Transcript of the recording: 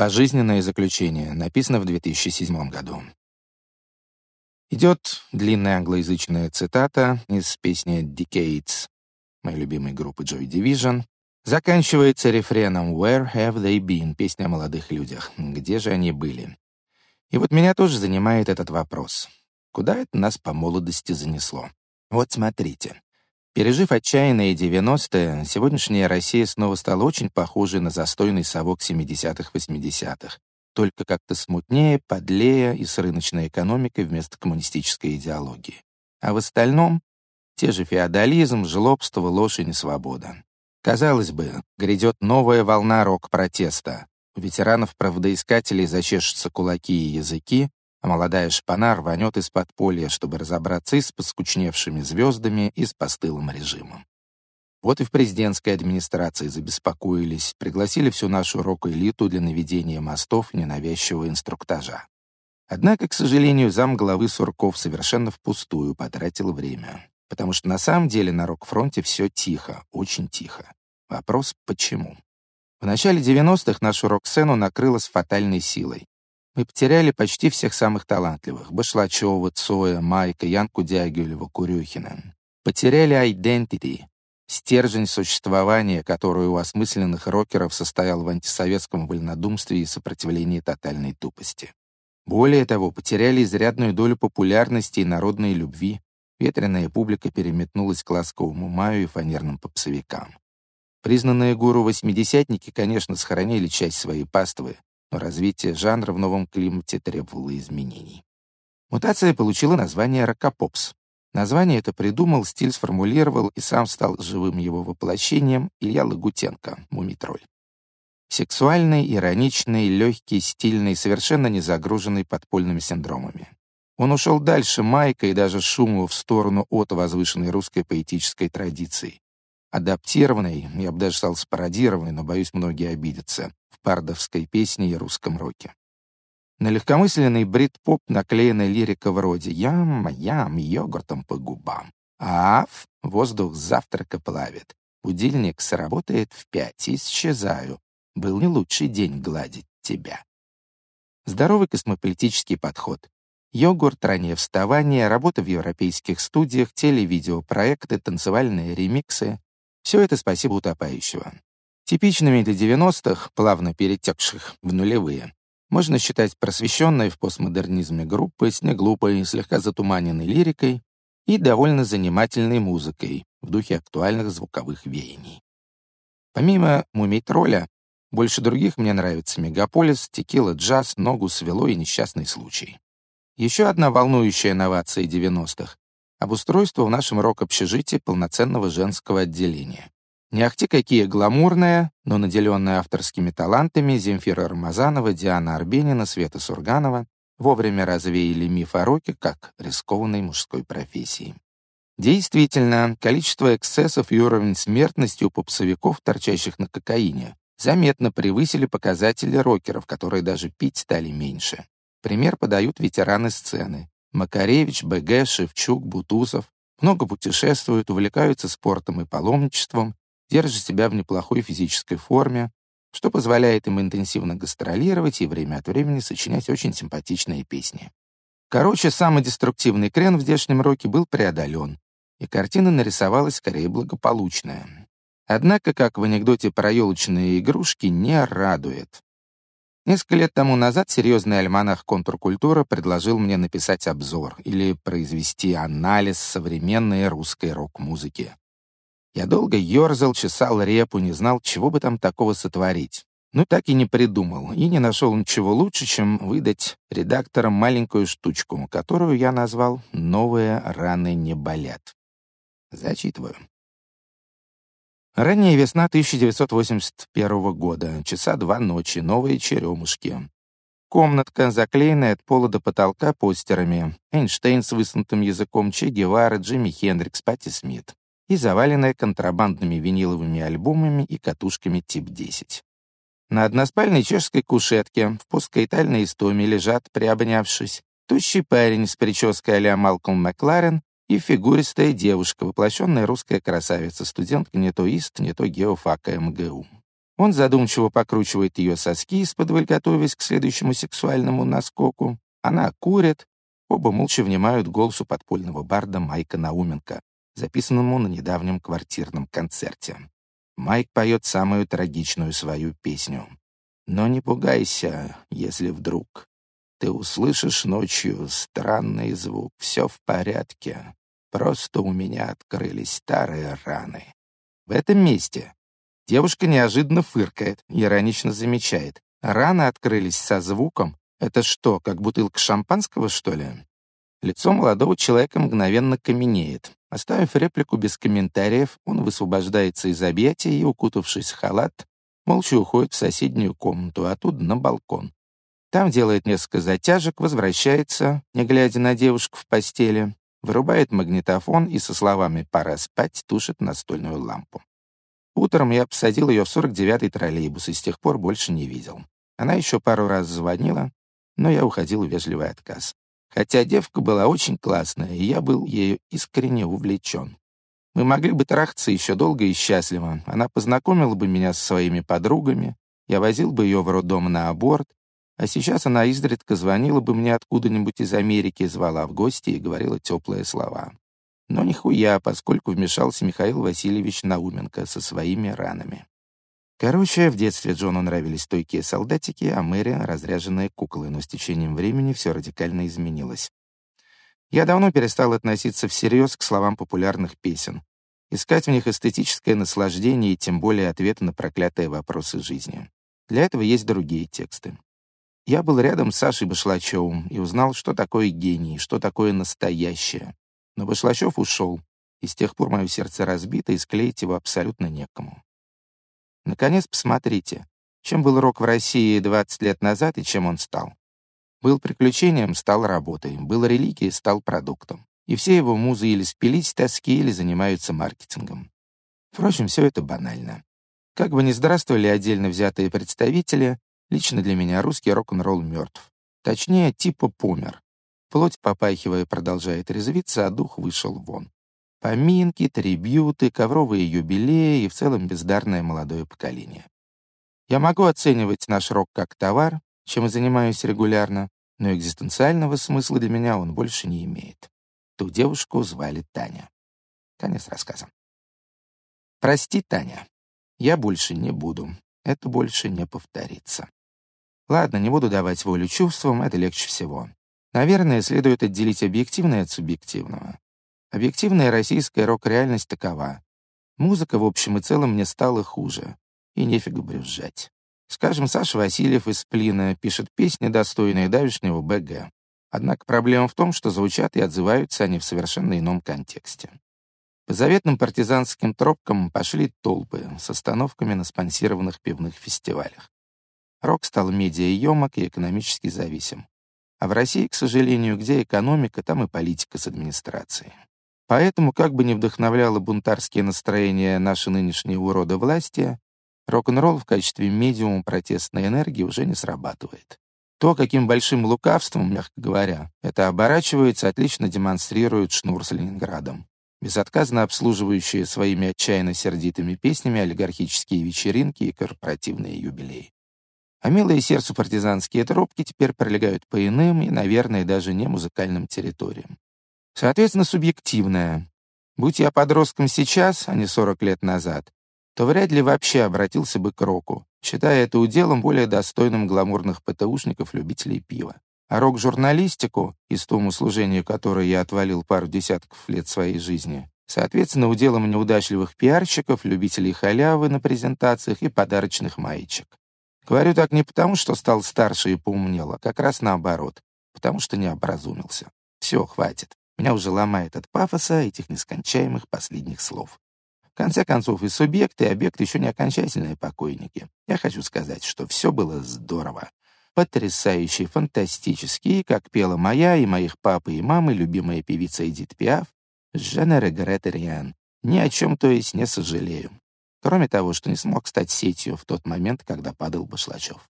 Пожизненное заключение. Написано в 2007 году. Идет длинная англоязычная цитата из песни «Decades» моей любимой группы Joy Division. Заканчивается рефреном «Where have they been?» песня о молодых людях. Где же они были? И вот меня тоже занимает этот вопрос. Куда это нас по молодости занесло? Вот смотрите. Пережив отчаянные 90-е, сегодняшняя Россия снова стала очень похожей на застойный совок 70-х-80-х только как-то смутнее, подлее и с рыночной экономикой вместо коммунистической идеологии. А в остальном — те же феодализм, жлобство, ложь и несвобода. Казалось бы, грядет новая волна рок-протеста. У ветеранов-правдоискателей зачешутся кулаки и языки, а молодая шпана рванет из подполья, чтобы разобраться и с поскучневшими звездами, и с постылым режимом. Вот и в президентской администрации забеспокоились, пригласили всю нашу рок-элиту для наведения мостов ненавязчивого инструктажа. Однако, к сожалению, зам главы Сурков совершенно впустую потратил время. Потому что на самом деле на рок-фронте все тихо, очень тихо. Вопрос — почему? В начале 90-х нашу рок-сцену накрыло с фатальной силой. Мы потеряли почти всех самых талантливых — Башлачева, Цоя, Майка, Янку Дягилева, Курюхина. Потеряли identity, Стержень существования, который у осмысленных рокеров состоял в антисоветском вольнодумстве и сопротивлении тотальной тупости. Более того, потеряли изрядную долю популярности и народной любви. Ветреная публика переметнулась к ласковому маю и фанерным попсовикам. Признанные гуру-восьмидесятники, конечно, сохранили часть своей паствы, но развитие жанра в новом климате требовало изменений. Мутация получила название «рокопопс», Название это придумал, стиль сформулировал и сам стал живым его воплощением Илья Лагутенко, мумитроль. Сексуальный, ироничный, легкий, стильный, совершенно не загруженный подпольными синдромами. Он ушел дальше Майка и даже Шумова в сторону от возвышенной русской поэтической традиции. Адаптированный, я бы даже стал спародированный, но, боюсь, многие обидятся, пардовской песне и русском роке. На легкомысленный брит-поп наклеена лирика вроде «Ям, ям, йогуртом по губам». «Аф, воздух завтрака плавит. Будильник сработает в пять, исчезаю. Был не лучший день гладить тебя». Здоровый космополитический подход. Йогурт, раннее вставание, работа в европейских студиях, телевидеопроекты, танцевальные ремиксы. Все это спасибо утопающего. Типичными для 90-х, плавно перетекших в нулевые, можно считать просвещенной в постмодернизме группой с неглупой, слегка затуманенной лирикой и довольно занимательной музыкой в духе актуальных звуковых веяний. Помимо «Мумий-тролля», больше других мне нравится «Мегаполис», «Текила джаз», «Ногу свело» и «Несчастный случай». Еще одна волнующая инновация 90-х — обустройство в нашем рок-общежитии полноценного женского отделения. Не ахти какие гламурные, но наделенные авторскими талантами Земфира Рамазанова, Диана Арбенина, Света Сурганова вовремя развеяли миф о роке как рискованной мужской профессии. Действительно, количество эксцессов и уровень смертности у попсовиков, торчащих на кокаине, заметно превысили показатели рокеров, которые даже пить стали меньше. Пример подают ветераны сцены. Макаревич, БГ, Шевчук, Бутусов много путешествуют, увлекаются спортом и паломничеством, держит себя в неплохой физической форме, что позволяет им интенсивно гастролировать и время от времени сочинять очень симпатичные песни. Короче, самый деструктивный крен в здешнем роке был преодолен, и картина нарисовалась скорее благополучная. Однако, как в анекдоте про елочные игрушки, не радует. Несколько лет тому назад серьезный альманах «Контркультура» предложил мне написать обзор или произвести анализ современной русской рок-музыки. Я долго ерзал, чесал репу, не знал, чего бы там такого сотворить. Но так и не придумал, и не нашел ничего лучше, чем выдать редакторам маленькую штучку, которую я назвал «Новые раны не болят». Зачитываю. Ранняя весна 1981 года, часа два ночи, новые черемушки. Комнатка, заклеенная от пола до потолка постерами. Эйнштейн с высунутым языком, Че Гевара, Джимми Хендрикс, Патти Смит и заваленная контрабандными виниловыми альбомами и катушками тип 10. На односпальной чешской кушетке в посткаитальной истоме лежат, приобнявшись, тощий парень с прической а-ля Малкольм Макларен и фигуристая девушка, воплощенная русская красавица, студентка не то ИСТ, не то геофака МГУ. Он задумчиво покручивает ее соски из-под готовясь к следующему сексуальному наскоку. Она курит. Оба молча внимают голосу подпольного барда Майка Науменко, записанному на недавнем квартирном концерте. Майк поет самую трагичную свою песню. «Но не пугайся, если вдруг ты услышишь ночью странный звук. Все в порядке. Просто у меня открылись старые раны». В этом месте девушка неожиданно фыркает, иронично замечает. Раны открылись со звуком. Это что, как бутылка шампанского, что ли? Лицо молодого человека мгновенно каменеет. Оставив реплику без комментариев, он высвобождается из объятия и, укутавшись в халат, молча уходит в соседнюю комнату, а оттуда на балкон. Там делает несколько затяжек, возвращается, не глядя на девушку в постели, вырубает магнитофон и со словами «пора спать» тушит настольную лампу. Утром я посадил ее в 49-й троллейбус и с тех пор больше не видел. Она еще пару раз звонила, но я уходил в вежливый отказ. Хотя девка была очень классная, и я был ею искренне увлечен. Мы могли бы трахаться еще долго и счастливо. Она познакомила бы меня со своими подругами, я возил бы ее в роддом на аборт, а сейчас она изредка звонила бы мне откуда-нибудь из Америки, звала в гости и говорила теплые слова. Но нихуя, поскольку вмешался Михаил Васильевич Науменко со своими ранами. Короче, в детстве Джону нравились стойкие солдатики, а Мэри — разряженные куклы, но с течением времени все радикально изменилось. Я давно перестал относиться всерьез к словам популярных песен, искать в них эстетическое наслаждение и тем более ответы на проклятые вопросы жизни. Для этого есть другие тексты. Я был рядом с Сашей Башлачевым и узнал, что такое гений, что такое настоящее. Но Башлачев ушел, и с тех пор мое сердце разбито, и склеить его абсолютно некому. Наконец, посмотрите, чем был рок в России 20 лет назад и чем он стал. Был приключением, стал работой, был религией, стал продуктом. И все его музы или спились тоски, или занимаются маркетингом. Впрочем, все это банально. Как бы ни здравствовали отдельно взятые представители, лично для меня русский рок-н-ролл мертв. Точнее, типа помер. Плоть, попахивая, продолжает резвиться, а дух вышел вон. Поминки, трибьюты, ковровые юбилеи и в целом бездарное молодое поколение. Я могу оценивать наш рок как товар, чем и занимаюсь регулярно, но экзистенциального смысла для меня он больше не имеет. Ту девушку звали Таня. Конец рассказа. Прости, Таня, я больше не буду. Это больше не повторится. Ладно, не буду давать волю чувствам, это легче всего. Наверное, следует отделить объективное от субъективного. Объективная российская рок-реальность такова. Музыка, в общем и целом, мне стала хуже. И нефига брюзжать. Скажем, Саша Васильев из «Сплина» пишет песни, достойные давешнего БГ. Однако проблема в том, что звучат и отзываются они в совершенно ином контексте. По заветным партизанским тропкам пошли толпы с остановками на спонсированных пивных фестивалях. Рок стал медиаемок и экономически зависим. А в России, к сожалению, где экономика, там и политика с администрацией. Поэтому, как бы ни вдохновляло бунтарские настроения наши нынешние уроды власти, рок-н-ролл в качестве медиума протестной энергии уже не срабатывает. То, каким большим лукавством, мягко говоря, это оборачивается, отлично демонстрирует Шнур с Ленинградом, безотказно обслуживающие своими отчаянно сердитыми песнями олигархические вечеринки и корпоративные юбилеи. А милые сердцу партизанские тропки теперь пролегают по иным и, наверное, даже не музыкальным территориям. Соответственно, субъективное. Будь я подростком сейчас, а не 40 лет назад, то вряд ли вообще обратился бы к року, считая это уделом более достойным гламурных ПТУшников-любителей пива. А рок-журналистику, из тому служению которой я отвалил пару десятков лет своей жизни, соответственно, уделом неудачливых пиарщиков, любителей халявы на презентациях и подарочных маечек. Говорю так не потому, что стал старше и поумнел, а как раз наоборот, потому что не образумился. Все, хватит. Меня уже ломает от пафоса этих нескончаемых последних слов. В конце концов, и субъект, и объект еще не окончательные покойники. Я хочу сказать, что все было здорово. Потрясающе, фантастически, как пела моя и моих папы и мамы любимая певица Эдит Пиаф, «Je регреттериан». Ни о чем, то есть, не сожалею. Кроме того, что не смог стать сетью в тот момент, когда падал Башлачев.